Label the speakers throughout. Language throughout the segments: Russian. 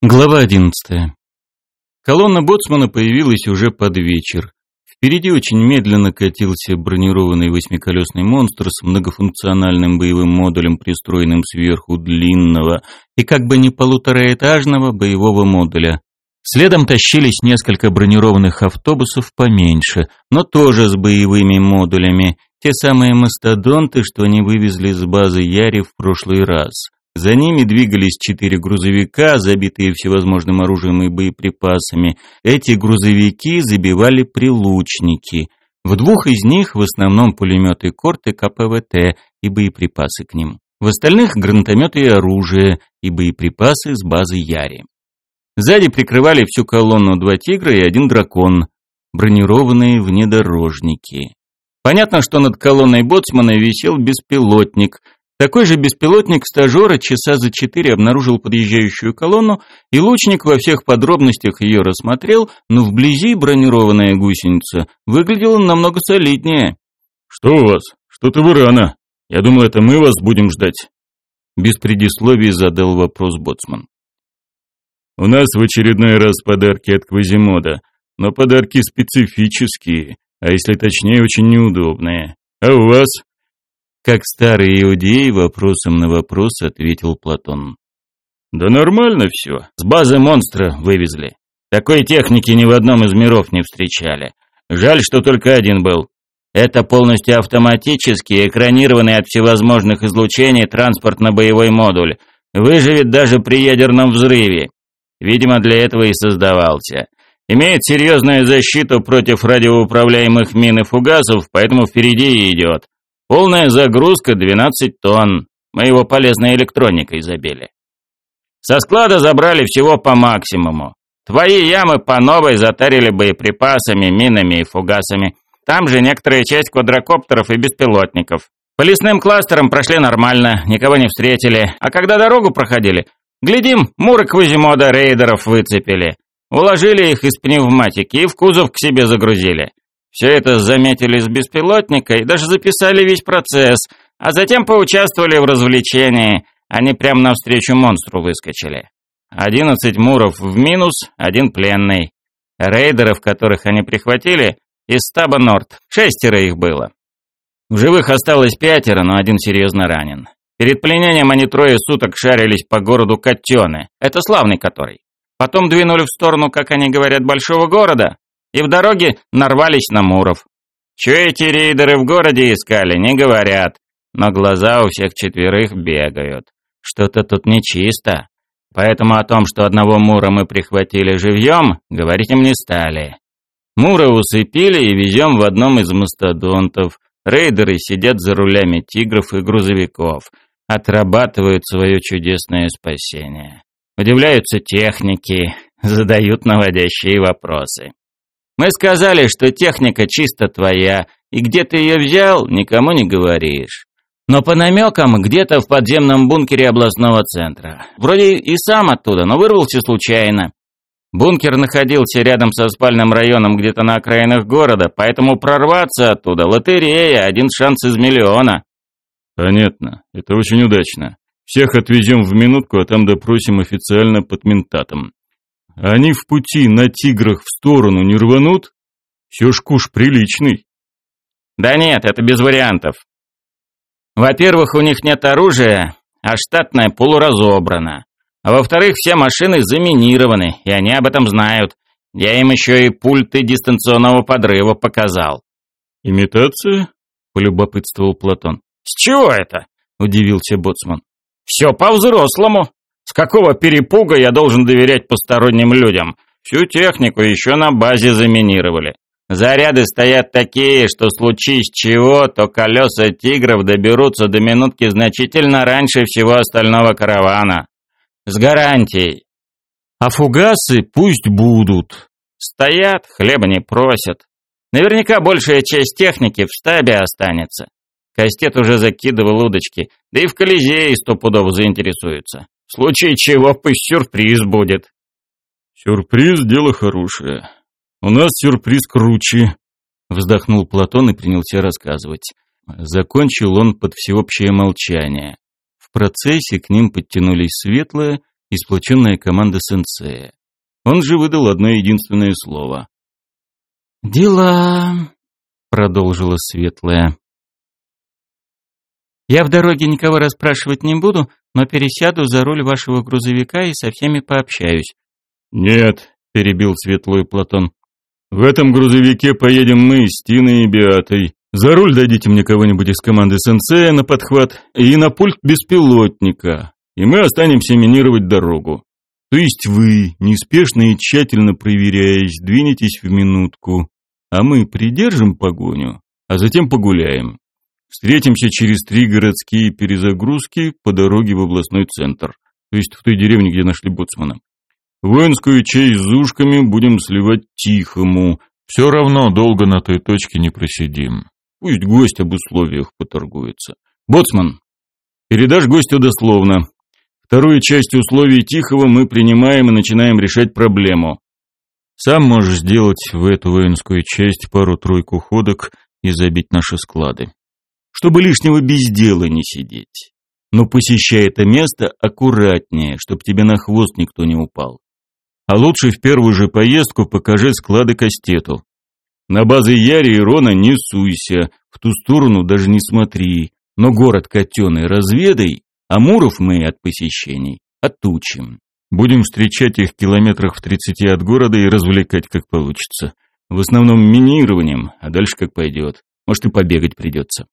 Speaker 1: Глава одиннадцатая. Колонна боцмана появилась уже под вечер. Впереди очень медленно катился бронированный восьмиколесный монстр с многофункциональным боевым модулем, пристроенным сверху длинного и как бы не полутораэтажного боевого модуля. Следом тащились несколько бронированных автобусов поменьше, но тоже с боевыми модулями, те самые мастодонты, что они вывезли с базы Яри в прошлый раз. За ними двигались четыре грузовика, забитые всевозможным оружием и боеприпасами. Эти грузовики забивали прилучники. В двух из них в основном пулеметы Корт и КПВТ и боеприпасы к ним. В остальных гранатометы и оружие и боеприпасы с базы Яри. Сзади прикрывали всю колонну два «Тигра» и один «Дракон», бронированные внедорожники. Понятно, что над колонной боцмана висел беспилотник – такой же беспилотник стажера часа за четыре обнаружил подъезжающую колонну, и лучник во всех подробностях ее рассмотрел, но вблизи бронированная гусеница выглядела намного солиднее.
Speaker 2: «Что у вас? Что-то вы рано. Я думал, это мы вас будем ждать».
Speaker 1: Без предисловий задал вопрос Боцман.
Speaker 2: «У нас в очередной раз подарки от Квазимода, но подарки специфические, а если точнее, очень неудобные. А у вас?»
Speaker 1: Как старый иудей вопросом на вопрос ответил Платон.
Speaker 2: Да нормально все.
Speaker 3: С базы монстра вывезли. Такой техники ни в одном из миров не встречали. Жаль, что только один был. Это полностью автоматический, экранированный от всевозможных излучений транспортно-боевой модуль. Выживет даже при ядерном взрыве. Видимо, для этого и создавался. Имеет серьезную защиту против радиоуправляемых мин и фугасов, поэтому впереди и идет. Полная загрузка 12 тонн. Мы его полезной электроникой забили. Со склада забрали всего по максимуму. Твои ямы по новой затарили боеприпасами, минами и фугасами. Там же некоторая часть квадрокоптеров и беспилотников. По лесным кластерам прошли нормально, никого не встретили. А когда дорогу проходили, глядим, муры Квазимода рейдеров выцепили. Уложили их из пневматики и в кузов к себе загрузили. Все это заметили с беспилотника и даже записали весь процесс, а затем поучаствовали в развлечении. Они прямо навстречу монстру выскочили. Одиннадцать муров в минус, один пленный. Рейдеров, которых они прихватили, из стаба Норд. Шестеро их было. В живых осталось пятеро, но один серьезно ранен. Перед пленением они трое суток шарились по городу Котены. Это славный который. Потом двинули в сторону, как они говорят, большого города, и в дороге нарвались на Муров. Че эти рейдеры в городе искали, не говорят, но глаза у всех четверых бегают. Что-то тут нечисто. Поэтому о том, что одного Мура мы прихватили живьем, говорить им не стали. Мура усыпили и везем в одном из мастодонтов. Рейдеры сидят за рулями тигров и грузовиков, отрабатывают свое чудесное спасение. Удивляются техники, задают наводящие вопросы. Мы сказали, что техника чисто твоя, и где ты ее взял, никому не говоришь. Но по намекам где-то в подземном бункере областного центра. Вроде и сам оттуда, но вырвался случайно. Бункер находился рядом со спальным районом где-то на окраинах города, поэтому прорваться оттуда – лотерея, один шанс из миллиона.
Speaker 2: Понятно, это очень удачно. Всех отвезем в минутку, а там допросим официально под ментатом. Они в пути на тиграх в сторону не рванут? Все ж куш приличный.
Speaker 3: Да нет, это без вариантов. Во-первых, у них нет оружия, а штатное полуразобрано. А во-вторых, все машины заминированы, и они об этом знают. Я им еще и пульты дистанционного подрыва показал.
Speaker 2: «Имитация?» — полюбопытствовал Платон.
Speaker 3: «С чего это?» — удивился Боцман. «Все по-взрослому. С какого перепуга я должен доверять посторонним людям? Всю технику еще на базе заминировали. Заряды стоят такие, что случись чего, то колеса тигров доберутся до минутки значительно раньше всего остального каравана. С гарантией. А фугасы пусть будут. Стоят, хлеба не просят. Наверняка большая часть техники в штабе останется. Кастет уже закидывал удочки, да и в Колизее сто пудов заинтересуются. В случае чего пусть сюрприз будет.
Speaker 2: Сюрприз — дело хорошее. У нас сюрприз круче. Вздохнул Платон и принялся рассказывать. Закончил он под всеобщее молчание. В процессе к ним подтянулись светлые,
Speaker 1: и сплоченная команда сенсея. Он же выдал одно единственное слово. «Дела», — продолжила Светлая. «Я в дороге никого расспрашивать не буду, но пересяду за руль вашего грузовика и со всеми пообщаюсь».
Speaker 2: «Нет», — перебил Светлую Платон. «В этом грузовике поедем мы с Тиной и Беатой. За руль дадите мне кого-нибудь из команды сенсея на подхват и на пульт беспилотника, и мы останемся минировать дорогу. То есть вы, неспешно и тщательно проверяясь, двинетесь в минутку, а мы придержим погоню, а затем погуляем. Встретимся через три городские перезагрузки по дороге в областной центр, то есть в той деревне, где нашли боцмана. Воинскую часть с ушками будем сливать тихому. Все равно долго на той точке не просидим. Пусть гость об условиях поторгуется. Боцман, передашь гостю дословно. Вторую часть условий Тихого мы принимаем и начинаем решать проблему. Сам можешь сделать в эту воинскую часть пару-тройку ходок и забить наши склады. Чтобы лишнего без дела не сидеть. Но посещай это место аккуратнее, чтобы тебе на хвост никто не упал. А лучше в первую же поездку покажи склады Кастету. На базы Яри и Рона не суйся, в ту сторону даже не смотри, но город Котеный разведай, а Муров мы от посещений отучим. Будем встречать их километрах в тридцати от города и развлекать как получится. В основном минированием, а дальше как пойдет. Может и побегать придется.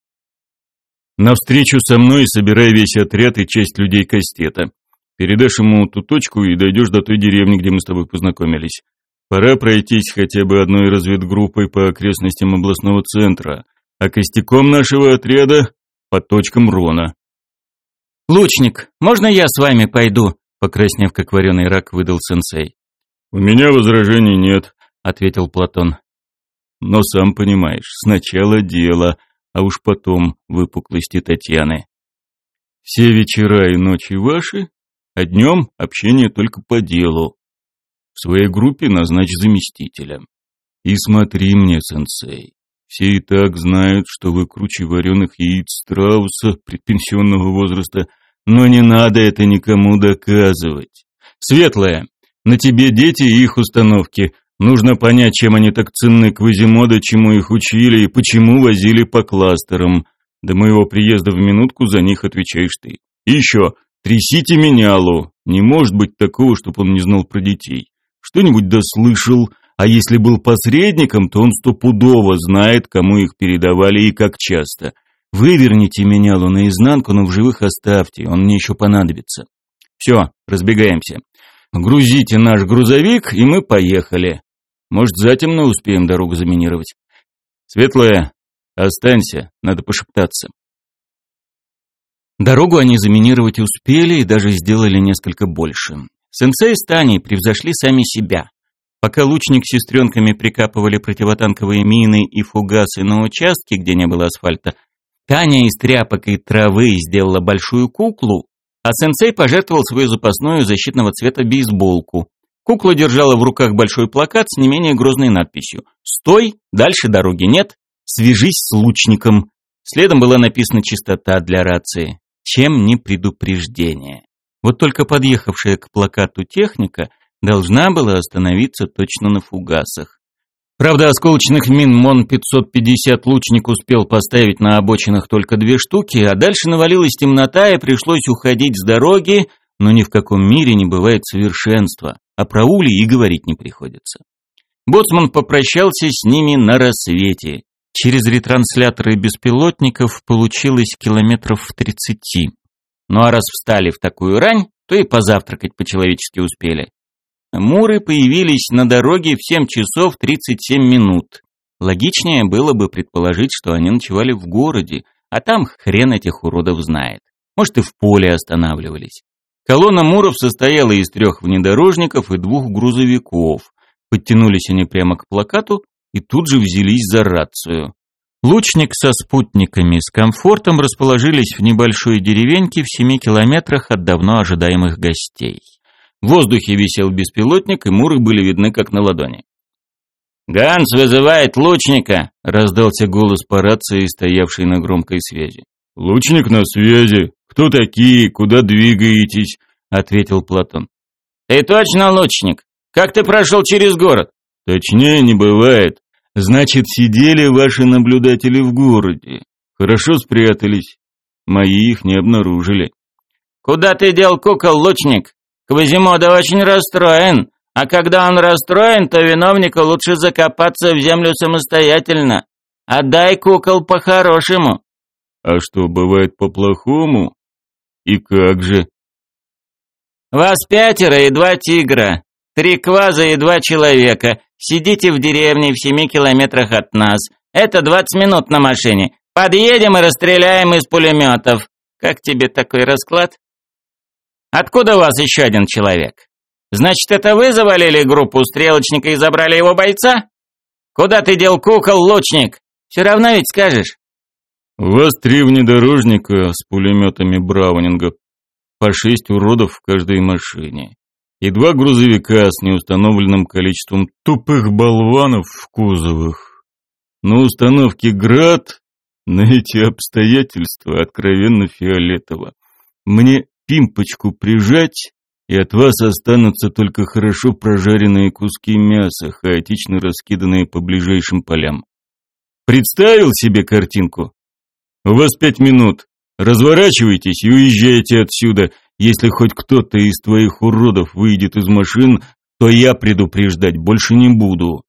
Speaker 2: Навстречу со мной собирай весь отряд и часть людей Кастета. Передашь ему ту точку и дойдешь до той деревни, где мы с тобой познакомились. Пора пройтись хотя бы одной разведгруппой по окрестностям областного центра, а костяком нашего отряда по точкам Рона.
Speaker 1: «Лучник, можно я с вами пойду?» Покраснев, как вареный рак, выдал сенсей.
Speaker 2: «У меня возражений нет», —
Speaker 1: ответил Платон.
Speaker 2: «Но сам понимаешь, сначала дело, а уж потом выпуклости Татьяны. Все вечера и ночи ваши, а днем общение только по делу. В своей группе назначь заместителя. И смотри мне, сенсей, все и так знают, что вы круче вареных яиц страуса предпенсионного возраста, но не надо это никому доказывать. Светлая, на тебе дети и их установки. Нужно понять, чем они так ценны Квазимода, чему их учили и почему возили по кластерам. До моего приезда в минутку за них отвечаешь ты. И еще, трясите менялу. Не может быть такого, чтобы он не знал про детей что-нибудь дослышал, а если был посредником, то он стопудово знает, кому их передавали и как часто. Выверните менялу наизнанку, но в живых оставьте, он мне еще понадобится. Все, разбегаемся. Грузите наш грузовик, и мы поехали. Может, затемно успеем дорогу заминировать. Светлая, останься, надо пошептаться.
Speaker 1: Дорогу они заминировать успели и даже сделали несколько больше. Сенсей с Таней превзошли сами себя. Пока лучник с сестренками прикапывали противотанковые мины и фугасы на участке, где не было асфальта, Таня из тряпок и травы сделала большую куклу, а сенсей пожертвовал свою запасную защитного цвета бейсболку. Кукла держала в руках большой плакат с не менее грозной надписью «Стой, дальше дороги нет, свяжись с лучником». Следом была написана «Чистота для рации». Чем не предупреждение. Вот только подъехавшая к плакату техника должна была остановиться точно на фугасах. Правда, осколочных мин МОН-550 лучник успел поставить на обочинах только две штуки, а дальше навалилась темнота и пришлось уходить с дороги, но ни в каком мире не бывает совершенства, а про ули и говорить не приходится. Боцман попрощался с ними на рассвете. Через ретрансляторы беспилотников получилось километров в тридцати. Ну а раз встали в такую рань, то и позавтракать по-человечески успели. Муры появились на дороге в 7 часов 37 минут. Логичнее было бы предположить, что они ночевали в городе, а там хрен этих уродов знает. Может, и в поле останавливались. Колонна Муров состояла из трех внедорожников и двух грузовиков. Подтянулись они прямо к плакату и тут же взялись за рацию. Лучник со спутниками с комфортом расположились в небольшой деревеньке в семи километрах от давно ожидаемых гостей. В воздухе висел беспилотник, и муры были видны как на ладони.
Speaker 3: «Ганс вызывает лучника!» — раздался голос по рации, стоявшей на громкой связи.
Speaker 2: «Лучник на связи. Кто такие? Куда двигаетесь?»
Speaker 1: — ответил Платон.
Speaker 3: Ты точно лучник? Как ты прошел через город?
Speaker 2: Точнее не бывает. Значит, сидели ваши наблюдатели в городе. Хорошо спрятались. Мои их не обнаружили.
Speaker 3: Куда ты дел кукол, лучник? Квазимода очень расстроен. А когда он расстроен, то виновнику лучше закопаться в землю самостоятельно. Отдай кукол по-хорошему.
Speaker 2: А что, бывает по-плохому? И как же?
Speaker 3: Вас пятеро и два тигра. Три кваза и два человека. Сидите в деревне в семи километрах от нас. Это двадцать минут на машине. Подъедем и расстреляем из пулеметов. Как тебе такой расклад? Откуда у вас еще один человек? Значит, это вы завалили группу стрелочника и забрали его бойца? Куда ты дел кукол, лучник? Все равно ведь скажешь.
Speaker 2: У вас три внедорожника с пулеметами Браунинга, по шесть уродов в каждой машине, и два грузовика с неустановленным количеством тупых болванов в кузовах. На установке «Град» на эти обстоятельства откровенно фиолетово. Мне пимпочку прижать и от вас останутся только хорошо прожаренные куски мяса, хаотично раскиданные по ближайшим полям. Представил себе картинку? У вас пять минут. Разворачивайтесь и уезжайте отсюда. Если хоть кто-то из твоих уродов выйдет из машин, то я предупреждать больше не буду.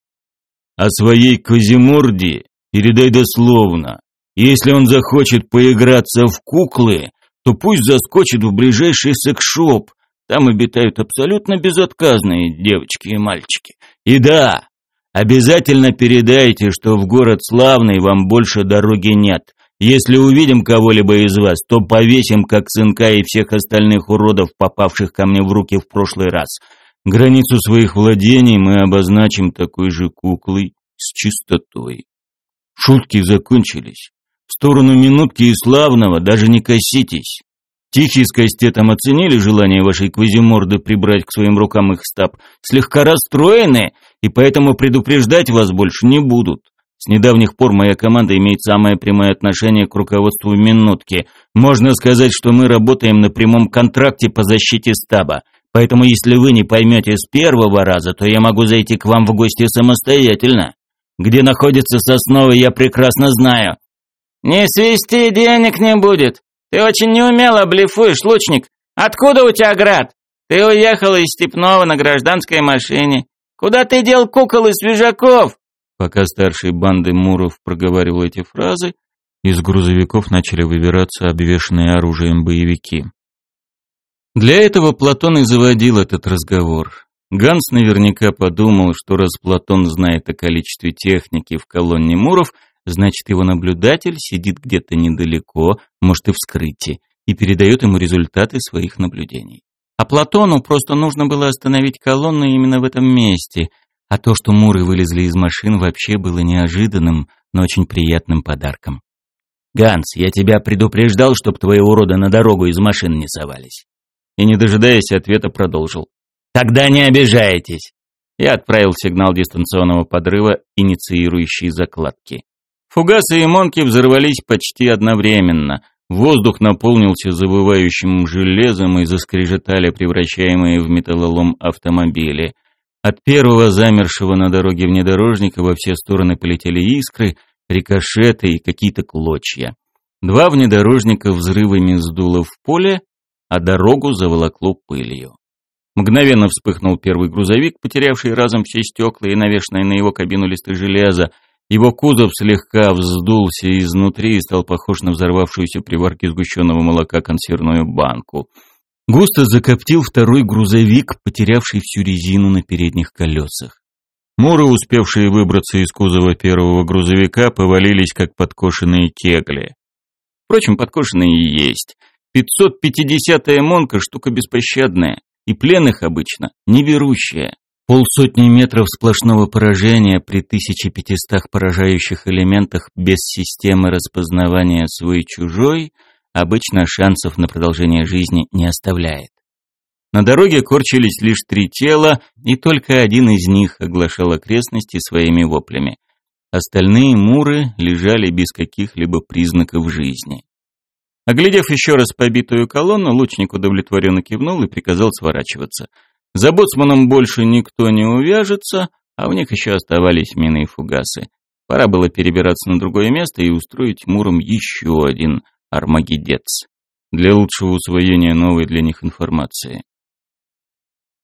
Speaker 2: А своей Козиморде передай дословно. Если он захочет поиграться в куклы, то пусть заскочит в ближайший секс-шоп, там обитают абсолютно безотказные девочки и мальчики. И да, обязательно передайте, что в город славный вам больше дороги нет. Если увидим кого-либо из вас, то повесим как сынка и всех остальных уродов, попавших ко мне в руки в прошлый раз. Границу своих владений мы обозначим такой же куклой с чистотой. Шутки закончились. В сторону минутки и славного даже не коситесь. Тихий с Кастетом оценили желание вашей квазиморды прибрать к своим рукам их стаб, слегка расстроены, и поэтому предупреждать вас больше не будут. С недавних пор моя команда имеет самое прямое отношение к руководству минутки. Можно сказать, что мы работаем на прямом контракте по защите стаба. Поэтому если вы не поймете с первого раза, то я могу зайти к вам в гости самостоятельно. Где находится Сосновый, я прекрасно знаю. Не свисти, денег не будет. Ты очень неумело блефуешь, лучник. Откуда у тебя град? Ты уехал из Степного на гражданской машине. Куда ты дел кукол и свежаков?»
Speaker 1: Пока старший банды Муров проговаривал эти фразы, из грузовиков начали выбираться обвешанные оружием боевики. Для этого Платон и заводил этот разговор. Ганс наверняка подумал, что раз Платон знает о количестве техники в колонне Муров – Значит, его наблюдатель сидит где-то недалеко, может и в скрытии, и передает ему результаты своих наблюдений. А Платону просто нужно было остановить колонну именно в этом месте, а то, что муры вылезли из машин, вообще было неожиданным, но очень приятным подарком. «Ганс, я тебя предупреждал, чтоб твои уроды на дорогу из машин не совались». И, не дожидаясь ответа, продолжил. «Тогда не обижайтесь!» Я отправил сигнал дистанционного подрыва, инициирующий закладки. Фугасы и монки взорвались почти одновременно. Воздух наполнился забывающим железом и заскрежетали превращаемые в металлолом автомобили. От первого замершего на дороге внедорожника во все стороны полетели искры, рикошеты и какие-то клочья. Два внедорожника взрывами сдуло в поле, а дорогу заволокло пылью. Мгновенно вспыхнул первый грузовик, потерявший разом все стекла и навешанные на его кабину листы железа. Его кузов слегка вздулся изнутри и стал похож на взорвавшуюся при варке сгущенного молока консервную банку. Густо закоптил второй грузовик, потерявший всю резину на передних колесах. Муры, успевшие выбраться из кузова первого грузовика, повалились как подкошенные кегли. Впрочем, подкошенные и есть. 550-я монка – штука беспощадная, и пленных обычно неверущая. Полсотни метров сплошного поражения при 1500 поражающих элементах без системы распознавания свой-чужой обычно шансов на продолжение жизни не оставляет. На дороге корчились лишь три тела, и только один из них оглашал окрестности своими воплями. Остальные муры лежали без каких-либо признаков жизни. Оглядев еще раз побитую колонну, лучник удовлетворенно кивнул и приказал сворачиваться. За боцманом больше никто не увяжется, а у них еще оставались мины и фугасы. Пора было перебираться на другое место и устроить Муром еще один армагедец для лучшего усвоения новой для них информации.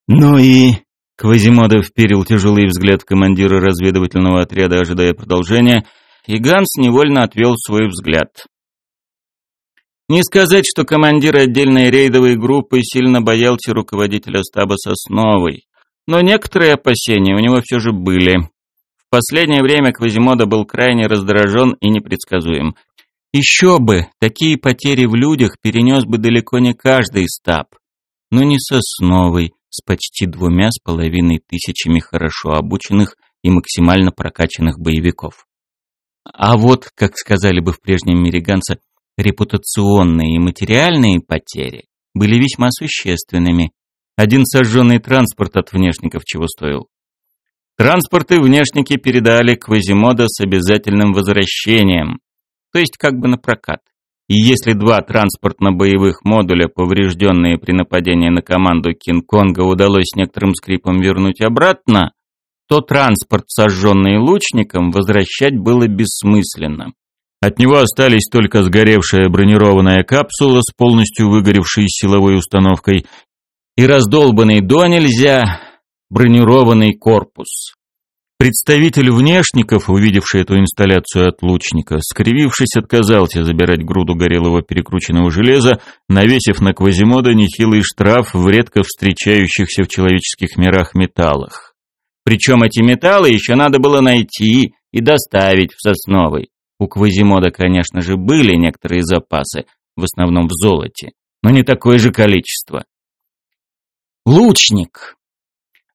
Speaker 1: «Ну и...» — Квазимодов вперил тяжелый взгляд командира разведывательного отряда, ожидая продолжения, и Ганс невольно отвел свой взгляд. Не сказать, что командир отдельной рейдовой группы сильно боялся руководителя стаба Сосновой, но некоторые опасения у него все же были. В последнее время Квазимода был крайне раздражен и непредсказуем. Еще бы, такие потери в людях перенес бы далеко не каждый стаб, но не Сосновой, с почти двумя с половиной тысячами хорошо обученных и максимально прокачанных боевиков. А вот, как сказали бы в прежнем мире Ганса, репутационные и материальные потери были весьма существенными. Один сожженный транспорт от внешников чего стоил. Транспорты внешники передали Квазимода с обязательным возвращением, то есть как бы на прокат. И если два транспортно-боевых модуля, поврежденные при нападении на команду Кинг-Конга, удалось некоторым скрипом вернуть обратно, то транспорт, сожженный лучником, возвращать было бессмысленно. От него остались только сгоревшая бронированная капсула с полностью выгоревшей силовой установкой и раздолбанный до нельзя бронированный корпус. Представитель внешников, увидевший эту инсталляцию от лучника, скривившись, отказался забирать груду горелого перекрученного железа, навесив на Квазимода нехилый штраф в редко встречающихся в человеческих мирах металлах. Причем эти металлы еще надо было найти и доставить в Сосновый. У Квазимода, конечно же, были некоторые запасы, в основном в золоте, но не такое же количество. Лучник!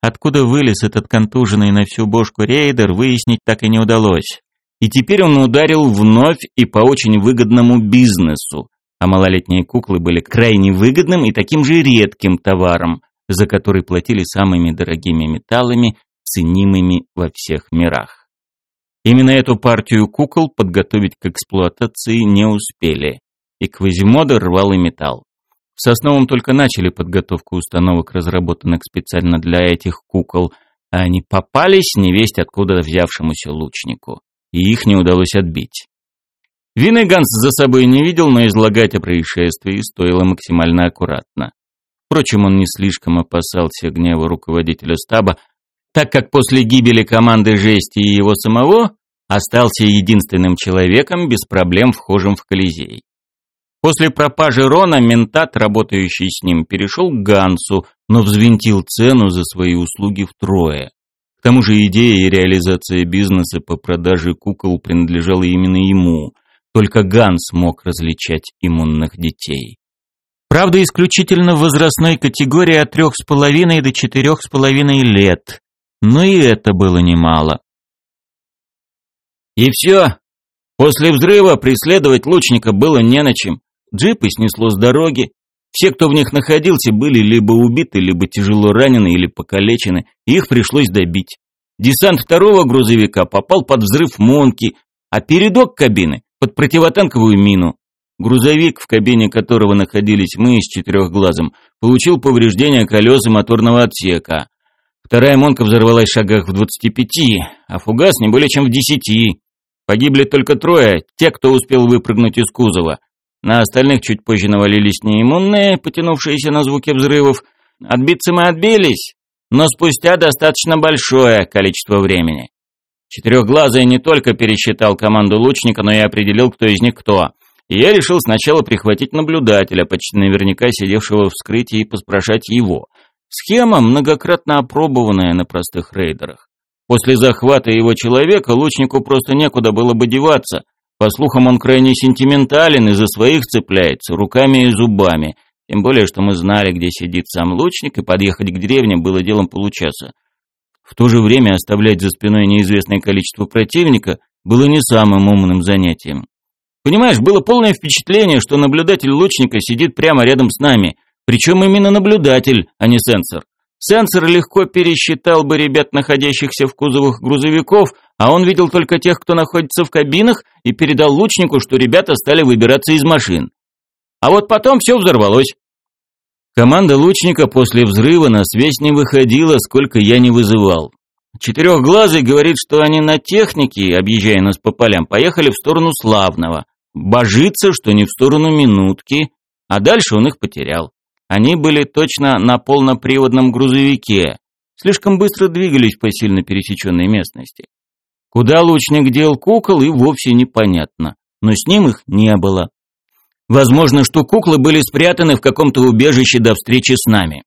Speaker 1: Откуда вылез этот контуженный на всю бошку рейдер, выяснить так и не удалось. И теперь он ударил вновь и по очень выгодному бизнесу, а малолетние куклы были крайне выгодным и таким же редким товаром, за который платили самыми дорогими металлами, ценимыми во всех мирах. Именно эту партию кукол подготовить к эксплуатации не успели, и Квазимода рвал и металл. В Сосновом только начали подготовку установок, разработанных специально для этих кукол, а они попались невесть откуда взявшемуся лучнику, и их не удалось отбить. Вины Ганс за собой не видел, но излагать о происшествии стоило максимально аккуратно. Впрочем, он не слишком опасался гнева руководителя стаба, так как после гибели команды Жести и его самого остался единственным человеком без проблем вхожим в Колизей. После пропажи Рона ментат, работающий с ним, перешел к Гансу, но взвинтил цену за свои услуги втрое. К тому же идея и реализация бизнеса по продаже кукол принадлежала именно ему. Только Ганс мог различать иммунных детей. Правда, исключительно в возрастной категории от трех с половиной до четырех с половиной лет. Но и это было немало. И все. После взрыва преследовать лучника было не на чем. Джипы снесло с дороги. Все, кто в них находился, были либо убиты, либо тяжело ранены или покалечены, и их пришлось добить. Десант второго грузовика попал под взрыв Монки, а передок кабины — под противотанковую мину. Грузовик, в кабине которого находились мы с четырехглазом, получил повреждения колеса моторного отсека. Вторая Монка взорвалась в шагах в 25, а фугас не более чем в 10. Погибли только трое, те, кто успел выпрыгнуть из кузова. На остальных чуть позже навалились неиммунные, потянувшиеся на звуки взрывов. Отбиться мы отбились, но спустя достаточно большое количество времени. Четырехглазый не только пересчитал команду лучника, но и определил, кто из них кто. И я решил сначала прихватить наблюдателя, почти наверняка сидевшего в вскрытии, и поспрашать его. Схема, многократно опробованная на простых рейдерах. После захвата его человека лучнику просто некуда было бы деваться. По слухам, он крайне сентиментален и за своих цепляется, руками и зубами. Тем более, что мы знали, где сидит сам лучник, и подъехать к деревне было делом получаса. В то же время оставлять за спиной неизвестное количество противника было не самым умным занятием. Понимаешь, было полное впечатление, что наблюдатель лучника сидит прямо рядом с нами, причем именно наблюдатель, а не сенсор. Сенсор легко пересчитал бы ребят, находящихся в кузовах грузовиков, а он видел только тех, кто находится в кабинах, и передал лучнику, что ребята стали выбираться из машин.
Speaker 3: А вот потом все взорвалось.
Speaker 1: Команда лучника после взрыва на связь не выходила, сколько я не вызывал. Четырехглазый говорит, что они на технике, объезжая нас по полям, поехали в сторону Славного. Божится, что не в сторону Минутки, а дальше он их потерял. Они были точно на полноприводном грузовике, слишком быстро двигались по сильно пересеченной местности. Куда лучник дел кукол и вовсе непонятно, но с ним их не было. Возможно, что куклы были спрятаны в каком-то убежище до встречи с нами.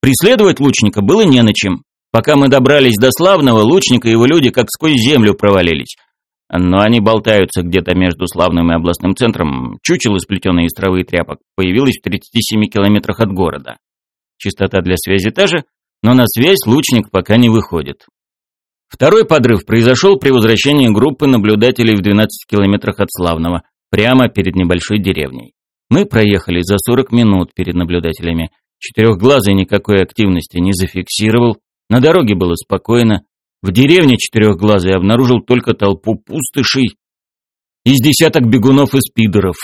Speaker 1: Преследовать лучника было не на чем. Пока мы добрались до Славного, лучник и его люди как сквозь землю провалились. Но они болтаются где-то между Славным и областным центром. Чучело, сплетенное из травы и тряпок, появилось в 37 километрах от города. Частота для связи та же, но на связь лучник пока не выходит. Второй подрыв произошел при возвращении группы наблюдателей в 12 километрах от Славного, прямо перед небольшой деревней. Мы проехали за 40 минут перед наблюдателями. Четырехглазый никакой активности не зафиксировал, на дороге было спокойно. В деревне Четырехглазый обнаружил только толпу пустышей из десяток бегунов и спидеров.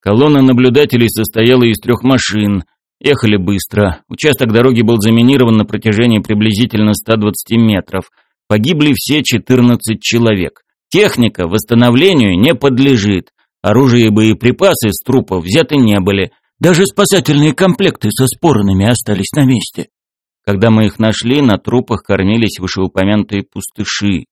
Speaker 1: Колонна наблюдателей состояла из трех машин – Ехали быстро. Участок дороги был заминирован на протяжении приблизительно 120 метров. Погибли все 14 человек. Техника восстановлению не подлежит. Оружие и боеприпасы с трупов взяты не были. Даже спасательные комплекты со споронами остались на месте. Когда мы их нашли, на трупах корнились вышеупомянутые пустыши.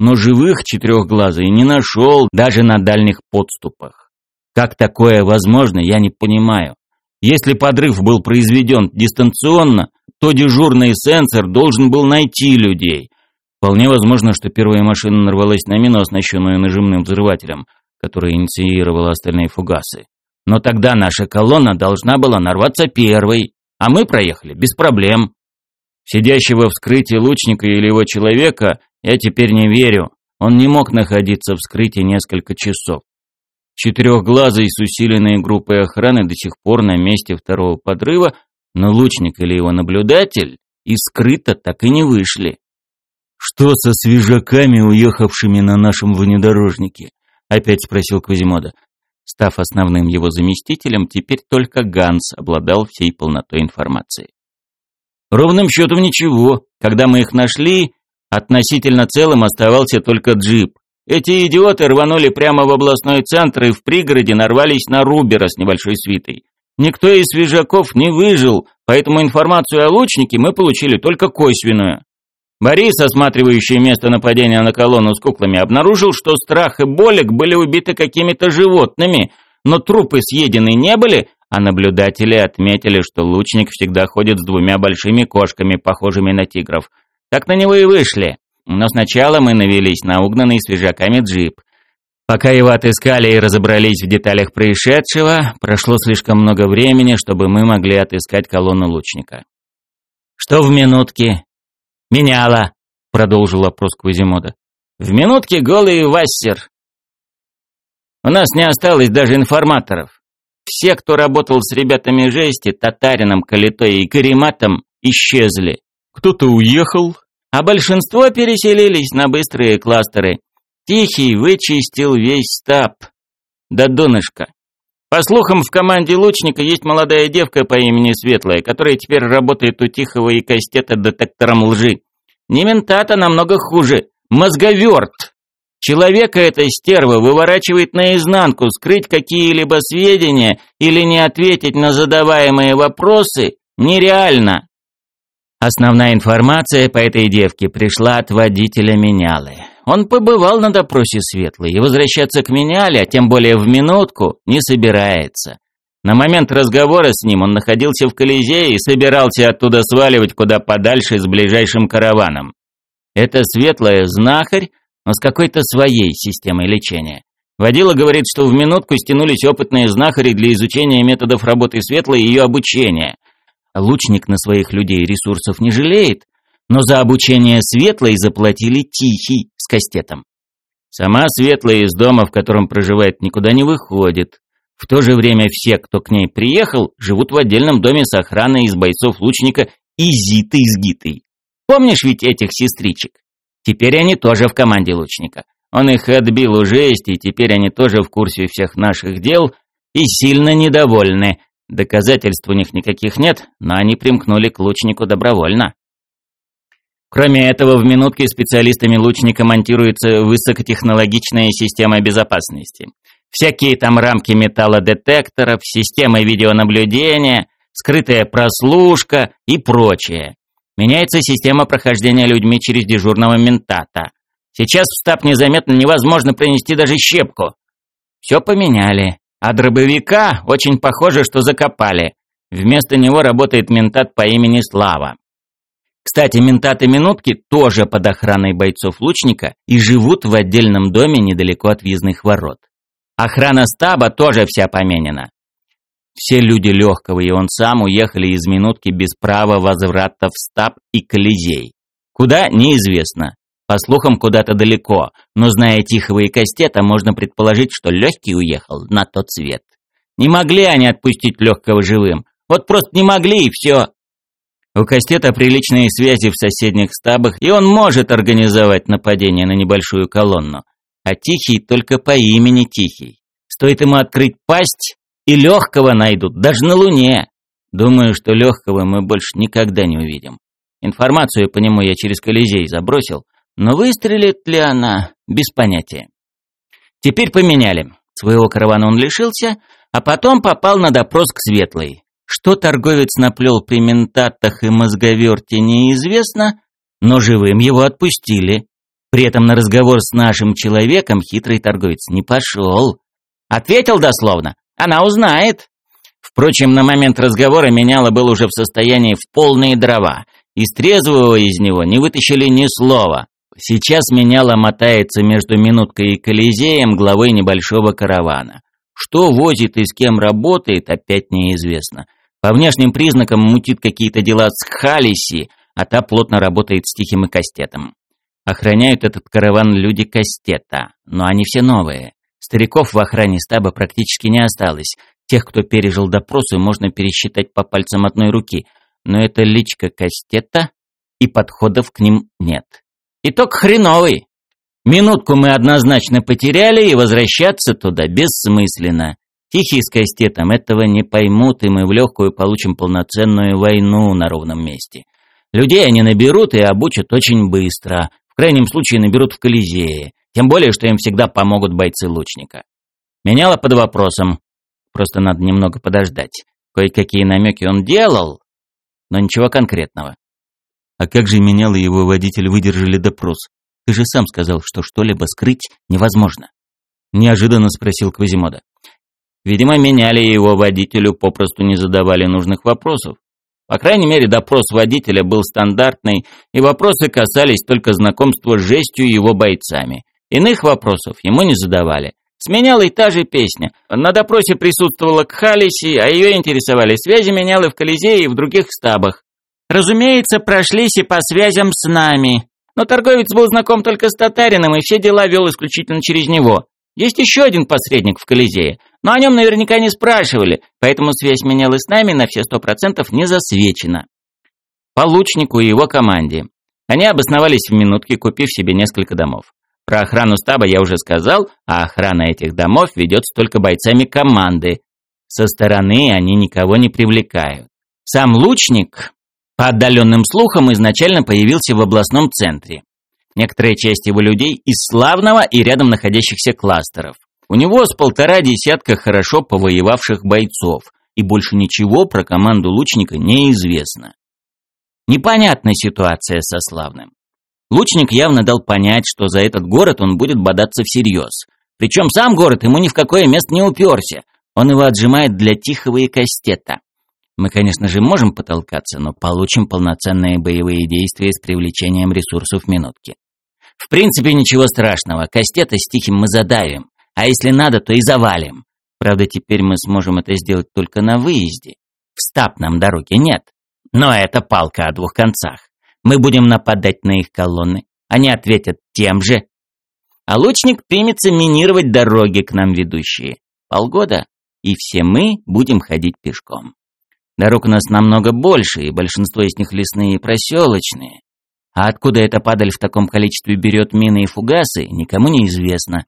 Speaker 1: Но живых четырехглазый не нашел даже на дальних подступах. Как такое возможно, я не понимаю. Если подрыв был произведен дистанционно, то дежурный сенсор должен был найти людей. Вполне возможно, что первая машина нарвалась на мину, оснащенную нажимным взрывателем, который инициировал остальные фугасы. Но тогда наша колонна должна была нарваться первой, а мы проехали без проблем. Сидящего в скрытии лучника или его человека я теперь не верю. Он не мог находиться в скрытии несколько часов. Четырехглазый с усиленной группой охраны до сих пор на месте второго подрыва, но лучник или его наблюдатель из скрыто так и не вышли. «Что со свежаками, уехавшими на нашем внедорожнике?» — опять спросил Квазимода. Став основным его заместителем, теперь только Ганс обладал всей полнотой информации. Ровным счетом ничего. Когда мы их нашли, относительно целым оставался только джип. Эти идиоты рванули прямо в областной центр и в пригороде нарвались на Рубера с небольшой свитой. Никто из свежаков не выжил, поэтому информацию о лучнике мы получили только косвенную. Борис, осматривающий место нападения на колонну с куклами, обнаружил, что Страх и Болик были убиты какими-то животными, но трупы съедены не были, а наблюдатели отметили, что лучник всегда ходит с двумя большими кошками, похожими на тигров. Так на него и вышли. Но сначала мы навелись на угнанный свежаками джип. Пока его отыскали и разобрались в деталях происшедшего, прошло слишком много времени, чтобы мы могли отыскать колонну лучника. «Что в минутке?» «Меняла», — продолжил опрос Квазимода. «В минутке голый вассер. У нас не осталось даже информаторов. Все, кто работал с ребятами жести, Татарином, Калитой и Кариматом, исчезли.
Speaker 2: Кто-то уехал,
Speaker 3: а большинство переселились на быстрые кластеры. Тихий вычистил весь стаб. До донышка. По слухам, в команде лучника есть молодая девка по имени Светлая, которая теперь работает у Тихого и Кастета детектором лжи. Не ментата намного хуже. Мозговерт. Человека эта стерва выворачивает наизнанку, скрыть какие-либо сведения или не ответить на задаваемые вопросы нереально. Основная информация по этой девке пришла от водителя Менялы. Он побывал на допросе Светлой и возвращаться к Меняле, а тем более в минутку, не собирается. На момент разговора с ним он находился в Колизее и собирался оттуда сваливать куда подальше с ближайшим караваном. Это Светлая знахарь, но с какой-то своей системой лечения. Водила говорит, что в минутку стянулись опытные знахари для изучения методов работы Светлой и ее обучения – Лучник на своих людей ресурсов не жалеет, но за обучение Светлой заплатили Тихий с Кастетом. Сама Светлая из дома, в котором проживает, никуда не выходит. В то же время все, кто к ней приехал, живут в отдельном доме с охраной из бойцов лучника и Зитой с Гитой. Помнишь ведь этих сестричек? Теперь они тоже в команде лучника. Он их отбил уже есть, и теперь они тоже в курсе всех наших дел, И сильно недовольны. Доказательств у них никаких нет, но они примкнули к лучнику добровольно. Кроме этого, в минутке специалистами лучника монтируется высокотехнологичная система безопасности. Всякие там рамки металлодетекторов, системы видеонаблюдения, скрытая прослушка и прочее. Меняется система прохождения людьми через дежурного ментата. Сейчас в стаб незаметно невозможно принести даже щепку. Все поменяли. А дробовика очень похоже, что закопали. Вместо него работает ментат по имени Слава. Кстати, ментаты-минутки тоже под охраной бойцов-лучника и живут в отдельном доме недалеко от въездных ворот. Охрана стаба тоже вся поменена. Все люди Легкого и он сам уехали из минутки без права возврата в стаб и Колизей. Куда – неизвестно. По слухам, куда-то далеко, но зная Тихого и Кастета, можно предположить, что Легкий уехал на тот свет. Не могли они отпустить Легкого живым. Вот просто не могли, и все. У Кастета приличные связи в соседних стабах, и он может организовать нападение на небольшую колонну. А Тихий только по имени Тихий. Стоит ему открыть пасть, и Легкого найдут, даже на Луне. Думаю, что Легкого мы больше никогда не увидим. Информацию по нему я через Колизей забросил, но выстрелит ли она, без понятия. Теперь поменяли. Своего каравана он лишился, а потом попал на допрос к Светлой. Что торговец наплел при ментатах и мозговерте, неизвестно, но живым его отпустили. При этом на разговор с нашим человеком хитрый торговец не пошел. Ответил дословно. Она узнает. Впрочем, на момент разговора меняло был уже в состоянии в полные дрова. Из трезвого из него не вытащили ни слова. Сейчас меняло мотается между Минуткой и Колизеем главой небольшого каравана. Что возит и с кем работает, опять неизвестно. По внешним признакам мутит какие-то дела с Халиси, а та плотно работает с Тихим и Кастетом. Охраняют этот караван люди Кастета, но они все новые. Стариков в охране стаба практически не осталось. Тех, кто пережил допросы, можно пересчитать по пальцам одной руки. Но это личка Кастета, и подходов к ним нет. Итог хреновый. Минутку мы однозначно потеряли, и возвращаться туда бессмысленно. Тихий с Кастетом этого не поймут, и мы в легкую получим полноценную войну на ровном месте. Людей они наберут и обучат очень быстро. В крайнем случае наберут в Колизее. Тем более, что им всегда помогут бойцы лучника. Меняло под вопросом. Просто надо немного подождать. Кое-какие намеки он делал, но ничего конкретного.
Speaker 1: А как же менял и его водитель выдержали допрос? Ты же сам сказал, что что-либо скрыть невозможно. Неожиданно спросил Квазимода.
Speaker 3: Видимо, меняли его водителю, попросту не задавали нужных вопросов. По крайней мере, допрос водителя был стандартный, и вопросы касались только знакомства с жестью его бойцами. Иных вопросов ему не задавали. Сменяла и та же песня. На допросе присутствовала Кхалиси, а ее интересовали связи менялы в Колизее и в других стабах. Разумеется, прошлись и по связям с нами. Но торговец был знаком только с татарином и все дела вел исключительно через него. Есть еще один посредник в Колизее, но о нем наверняка не спрашивали, поэтому связь менялась с нами на все сто процентов не засвечена. По лучнику и его команде. Они обосновались в минутке, купив себе несколько домов. Про охрану стаба я уже сказал, а охрана этих домов ведется только бойцами команды. Со стороны они никого не привлекают. Сам лучник по отдаленным слухам, изначально появился в областном центре. Некоторая часть его людей из славного и рядом находящихся кластеров. У него с полтора десятка хорошо повоевавших бойцов, и больше ничего про команду лучника неизвестно. Непонятная ситуация со славным. Лучник явно дал понять, что за этот город он будет бодаться всерьез. Причем сам город ему ни в какое место не уперся. Он его отжимает для тихого и кастета. Мы, конечно же, можем потолкаться, но получим полноценные боевые действия с привлечением ресурсов минутки. В принципе, ничего страшного. Кастета с Тихим мы задавим. А если надо, то и завалим. Правда, теперь мы сможем это сделать только на выезде. В стаб нам дороги нет. Но это палка о двух концах. Мы будем нападать на их колонны. Они ответят тем же. А лучник примется минировать дороги к нам ведущие. Полгода, и все мы будем ходить пешком. Дорог у нас намного больше, и большинство из них лесные и проселочные. А откуда эта падаль в таком количестве берет мины и фугасы, никому не известно.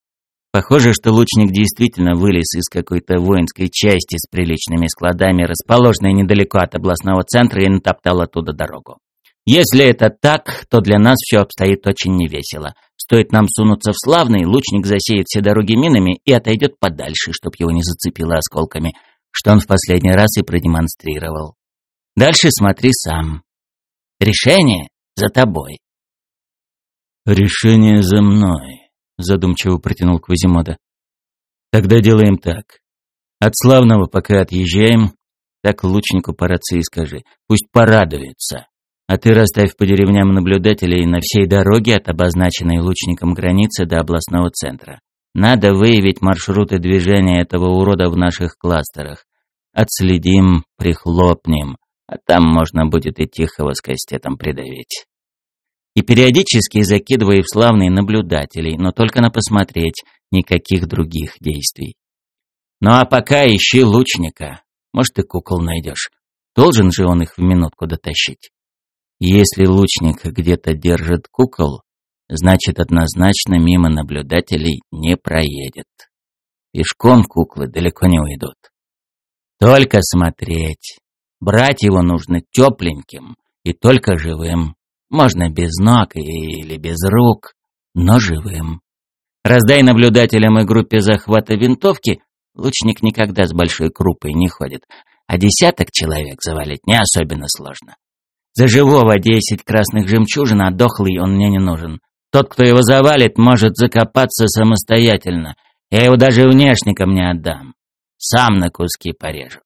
Speaker 3: Похоже, что лучник действительно вылез из какой-то воинской части с приличными складами, расположенной недалеко от областного центра, и натоптал оттуда дорогу. Если это так, то для нас все обстоит очень невесело. Стоит нам сунуться в славный, лучник засеет все дороги минами и отойдет подальше, чтоб его не зацепило осколками, что он в последний раз и продемонстрировал. Дальше смотри сам. Решение за тобой.
Speaker 1: Решение за мной, задумчиво протянул Квазимода. Тогда делаем так. От славного пока отъезжаем, так лучнику по рации скажи. Пусть порадуется. А ты расставь по деревням наблюдателей на всей дороге от обозначенной лучником границы до областного центра. Надо выявить маршруты движения этого урода в наших кластерах. Отследим, прихлопнем, а там можно будет и тихого с кастетом придавить. И периодически закидывай в славные наблюдателей, но только на посмотреть, никаких других действий. Ну а пока ищи лучника. Может, и кукол найдешь. Должен же он их в минутку дотащить. Если лучник где-то держит кукол, значит однозначно мимо наблюдателей не проедет. Пешком куклы далеко не уйдут. Только смотреть. Брать его нужно тепленьким и только живым. Можно без ног или без рук, но живым. Раздай наблюдателям и группе захвата винтовки, лучник никогда с большой крупой не ходит, а десяток человек завалить не особенно сложно. За живого десять красных жемчужин, а дохлый он мне не нужен. Тот, кто его завалит, может закопаться самостоятельно. Я его даже внешникам не отдам. Сам на куски порежу.